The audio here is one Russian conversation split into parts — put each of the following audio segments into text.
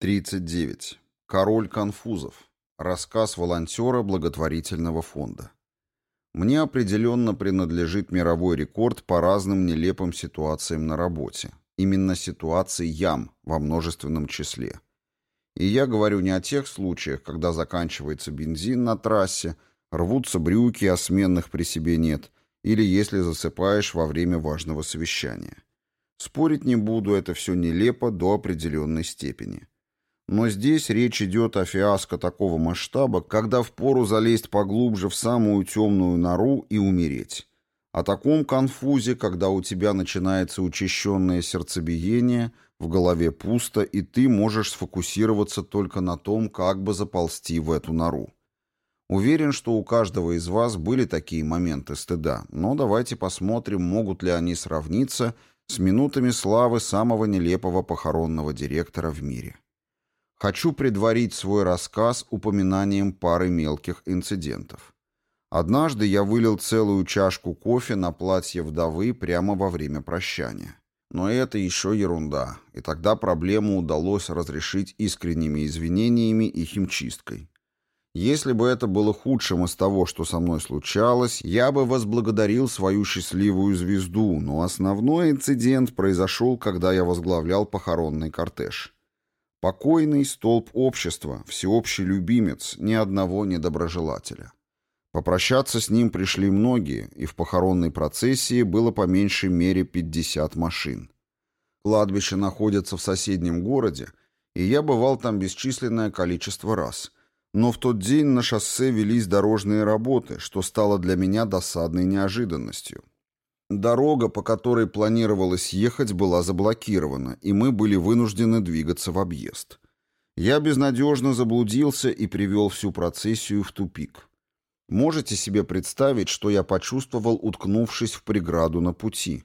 39. Король конфузов. Рассказ волонтера благотворительного фонда. Мне определенно принадлежит мировой рекорд по разным нелепым ситуациям на работе. Именно ситуации ям во множественном числе. И я говорю не о тех случаях, когда заканчивается бензин на трассе, рвутся брюки, а сменных при себе нет, или если засыпаешь во время важного совещания. Спорить не буду, это все нелепо до определенной степени. Но здесь речь идет о фиаско такого масштаба, когда впору залезть поглубже в самую темную нору и умереть. О таком конфузе, когда у тебя начинается учащенное сердцебиение, в голове пусто, и ты можешь сфокусироваться только на том, как бы заползти в эту нору. Уверен, что у каждого из вас были такие моменты стыда, но давайте посмотрим, могут ли они сравниться с минутами славы самого нелепого похоронного директора в мире. Хочу предварить свой рассказ упоминанием пары мелких инцидентов. Однажды я вылил целую чашку кофе на платье вдовы прямо во время прощания. Но это еще ерунда, и тогда проблему удалось разрешить искренними извинениями и химчисткой. Если бы это было худшим из того, что со мной случалось, я бы возблагодарил свою счастливую звезду, но основной инцидент произошел, когда я возглавлял похоронный кортеж. Покойный столб общества, всеобщий любимец, ни одного недоброжелателя. Попрощаться с ним пришли многие, и в похоронной процессии было по меньшей мере 50 машин. Кладбище находится в соседнем городе, и я бывал там бесчисленное количество раз. Но в тот день на шоссе велись дорожные работы, что стало для меня досадной неожиданностью. Дорога, по которой планировалось ехать, была заблокирована, и мы были вынуждены двигаться в объезд. Я безнадежно заблудился и привел всю процессию в тупик. Можете себе представить, что я почувствовал, уткнувшись в преграду на пути?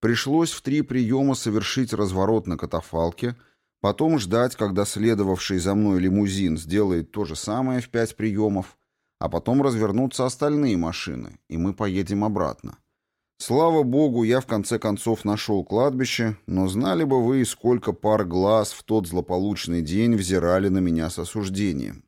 Пришлось в три приема совершить разворот на катафалке, потом ждать, когда следовавший за мной лимузин сделает то же самое в пять приемов, а потом развернутся остальные машины, и мы поедем обратно. Слава богу, я в конце концов нашел кладбище, но знали бы вы, сколько пар глаз в тот злополучный день взирали на меня с осуждением.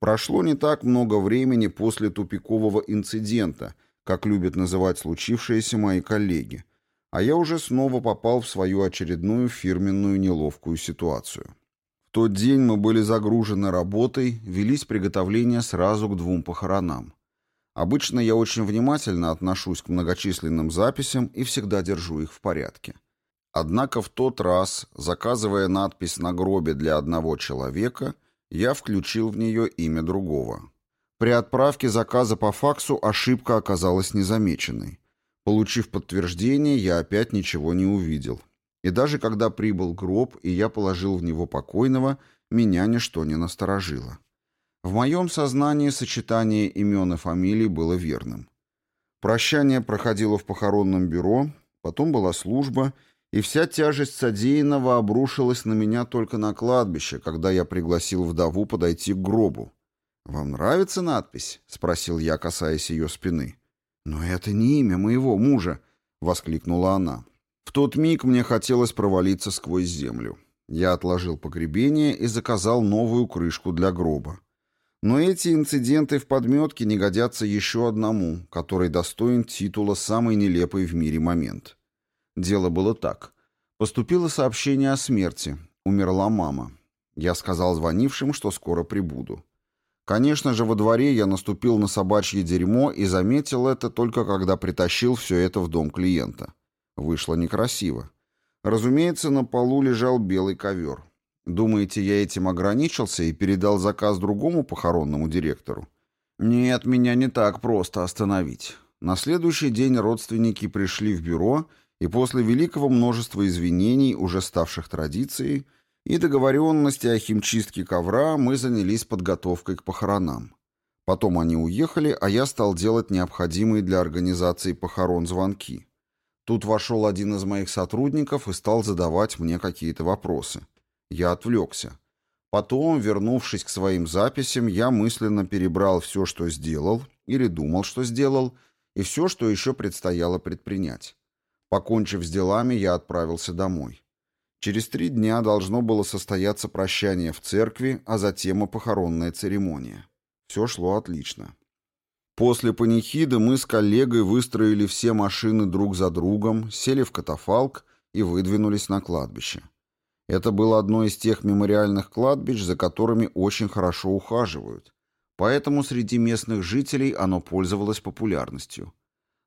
Прошло не так много времени после тупикового инцидента, как любят называть случившееся мои коллеги, а я уже снова попал в свою очередную фирменную неловкую ситуацию. В тот день мы были загружены работой, велись приготовления сразу к двум похоронам. Обычно я очень внимательно отношусь к многочисленным записям и всегда держу их в порядке. Однако в тот раз, заказывая надпись на гробе для одного человека, я включил в нее имя другого. При отправке заказа по факсу ошибка оказалась незамеченной. Получив подтверждение, я опять ничего не увидел. И даже когда прибыл гроб, и я положил в него покойного, меня ничто не насторожило. В моем сознании сочетание имен и фамилий было верным. Прощание проходило в похоронном бюро, потом была служба, и вся тяжесть содеянного обрушилась на меня только на кладбище, когда я пригласил вдову подойти к гробу. «Вам нравится надпись?» — спросил я, касаясь ее спины. «Но это не имя моего мужа», — воскликнула она. В тот миг мне хотелось провалиться сквозь землю. Я отложил погребение и заказал новую крышку для гроба. Но эти инциденты в подметке не годятся еще одному, который достоин титула «Самый нелепый в мире момент». Дело было так. Поступило сообщение о смерти. Умерла мама. Я сказал звонившим, что скоро прибуду. Конечно же, во дворе я наступил на собачье дерьмо и заметил это только когда притащил все это в дом клиента. Вышло некрасиво. Разумеется, на полу лежал белый ковер. Думаете, я этим ограничился и передал заказ другому похоронному директору? Нет, меня не так просто остановить. На следующий день родственники пришли в бюро, и после великого множества извинений, уже ставших традицией, и договоренности о химчистке ковра мы занялись подготовкой к похоронам. Потом они уехали, а я стал делать необходимые для организации похорон звонки. Тут вошел один из моих сотрудников и стал задавать мне какие-то вопросы. Я отвлекся. Потом, вернувшись к своим записям, я мысленно перебрал все, что сделал, или думал, что сделал, и все, что еще предстояло предпринять. Покончив с делами, я отправился домой. Через три дня должно было состояться прощание в церкви, а затем и похоронная церемония. Все шло отлично. После панихиды мы с коллегой выстроили все машины друг за другом, сели в катафалк и выдвинулись на кладбище. Это было одно из тех мемориальных кладбищ, за которыми очень хорошо ухаживают, поэтому среди местных жителей оно пользовалось популярностью.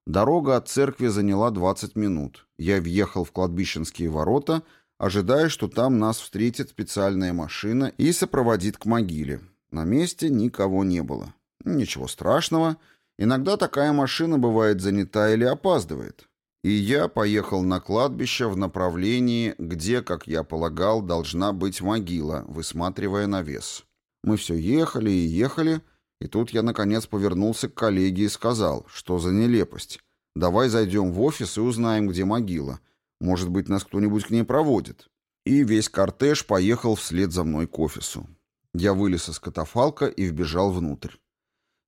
Дорога от церкви заняла 20 минут. Я въехал в кладбищенские ворота, ожидая, что там нас встретит специальная машина и сопроводит к могиле. На месте никого не было. Ничего страшного. Иногда такая машина бывает занята или опаздывает. И я поехал на кладбище в направлении, где, как я полагал, должна быть могила, высматривая навес. Мы все ехали и ехали, и тут я, наконец, повернулся к коллеге и сказал, что за нелепость. Давай зайдем в офис и узнаем, где могила. Может быть, нас кто-нибудь к ней проводит. И весь кортеж поехал вслед за мной к офису. Я вылез из катафалка и вбежал внутрь.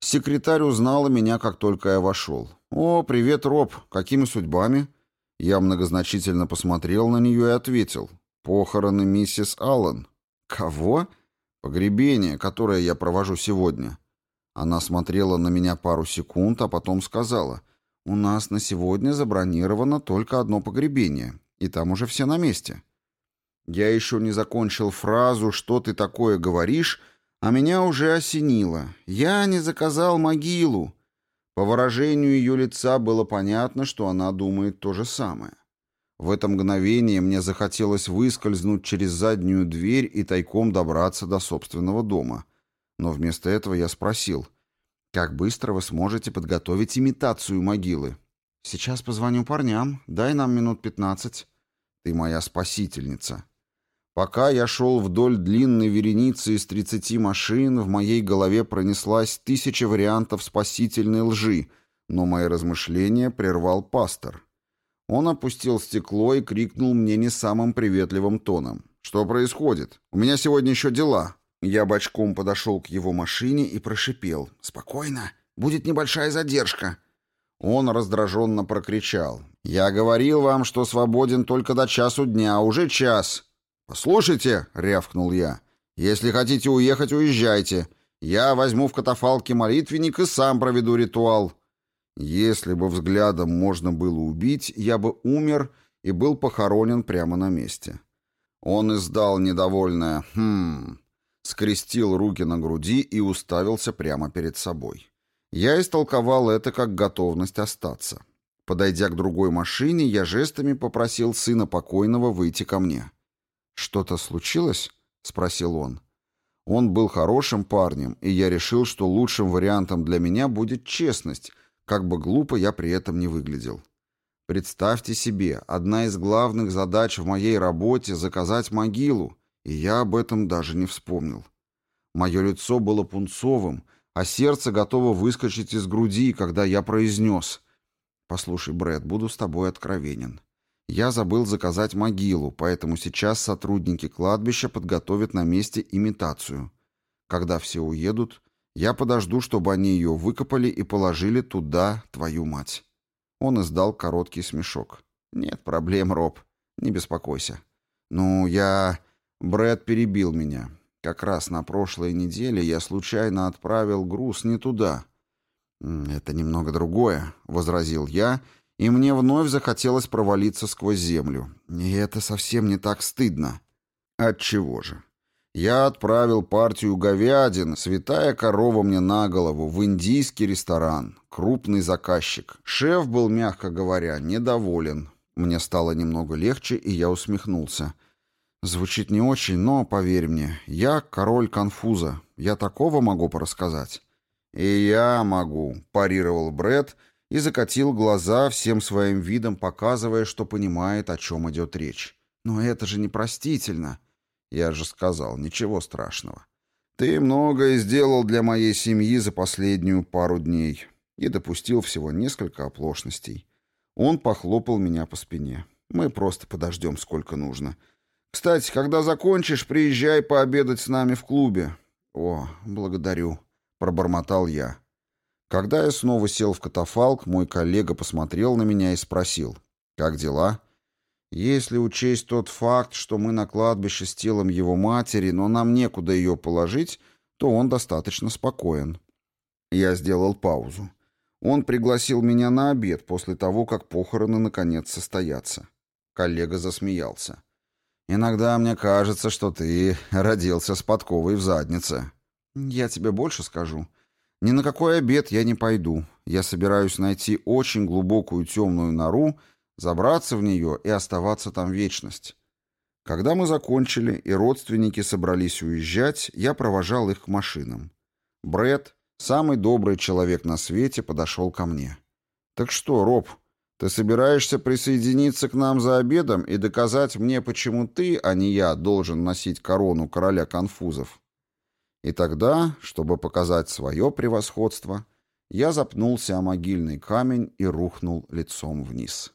Секретарь узнала меня, как только я вошел. «О, привет, Роб. Какими судьбами?» Я многозначительно посмотрел на нее и ответил. «Похороны миссис Аллен». «Кого?» «Погребение, которое я провожу сегодня». Она смотрела на меня пару секунд, а потом сказала, «У нас на сегодня забронировано только одно погребение, и там уже все на месте». Я еще не закончил фразу «Что ты такое говоришь?», а меня уже осенило. «Я не заказал могилу». По выражению ее лица было понятно, что она думает то же самое. В это мгновение мне захотелось выскользнуть через заднюю дверь и тайком добраться до собственного дома. Но вместо этого я спросил, «Как быстро вы сможете подготовить имитацию могилы?» «Сейчас позвоню парням. Дай нам минут пятнадцать». «Ты моя спасительница». Пока я шел вдоль длинной вереницы из тридцати машин, в моей голове пронеслась тысяча вариантов спасительной лжи, но мои размышления прервал пастор. Он опустил стекло и крикнул мне не самым приветливым тоном. «Что происходит? У меня сегодня еще дела». Я бочком подошел к его машине и прошипел. «Спокойно, будет небольшая задержка». Он раздраженно прокричал. «Я говорил вам, что свободен только до часу дня, а уже час». «Послушайте», — рявкнул я, — «если хотите уехать, уезжайте. Я возьму в катафалке молитвенник и сам проведу ритуал». Если бы взглядом можно было убить, я бы умер и был похоронен прямо на месте. Он издал недовольное «хм», скрестил руки на груди и уставился прямо перед собой. Я истолковал это как готовность остаться. Подойдя к другой машине, я жестами попросил сына покойного выйти ко мне. «Что-то случилось?» — спросил он. Он был хорошим парнем, и я решил, что лучшим вариантом для меня будет честность, как бы глупо я при этом не выглядел. Представьте себе, одна из главных задач в моей работе — заказать могилу, и я об этом даже не вспомнил. Мое лицо было пунцовым, а сердце готово выскочить из груди, когда я произнес «Послушай, Брэд, буду с тобой откровенен. Я забыл заказать могилу, поэтому сейчас сотрудники кладбища подготовят на месте имитацию. Когда все уедут, я подожду, чтобы они ее выкопали и положили туда твою мать». Он издал короткий смешок. «Нет проблем, Роб. Не беспокойся». «Ну, я...» Брэд перебил меня. Как раз на прошлой неделе я случайно отправил груз не туда. «Это немного другое», — возразил я и мне вновь захотелось провалиться сквозь землю. И это совсем не так стыдно. Отчего же? Я отправил партию говядин, святая корова мне на голову, в индийский ресторан. Крупный заказчик. Шеф был, мягко говоря, недоволен. Мне стало немного легче, и я усмехнулся. Звучит не очень, но, поверь мне, я король конфуза. Я такого могу порассказать. И я могу, парировал Бред и закатил глаза всем своим видом, показывая, что понимает, о чем идет речь. «Но это же непростительно!» Я же сказал, ничего страшного. «Ты многое сделал для моей семьи за последнюю пару дней» и допустил всего несколько оплошностей. Он похлопал меня по спине. «Мы просто подождем, сколько нужно. Кстати, когда закончишь, приезжай пообедать с нами в клубе». «О, благодарю», — пробормотал я. Когда я снова сел в катафалк, мой коллега посмотрел на меня и спросил, «Как дела?» Если учесть тот факт, что мы на кладбище с телом его матери, но нам некуда ее положить, то он достаточно спокоен. Я сделал паузу. Он пригласил меня на обед после того, как похороны наконец состоятся. Коллега засмеялся. «Иногда мне кажется, что ты родился с подковой в заднице». «Я тебе больше скажу. Ни на какой обед я не пойду. Я собираюсь найти очень глубокую темную нору, забраться в нее и оставаться там вечность». Когда мы закончили и родственники собрались уезжать, я провожал их к машинам. Бред, самый добрый человек на свете, подошел ко мне. «Так что, Роб, ты собираешься присоединиться к нам за обедом и доказать мне, почему ты, а не я, должен носить корону короля конфузов? И тогда, чтобы показать свое превосходство, я запнулся о могильный камень и рухнул лицом вниз.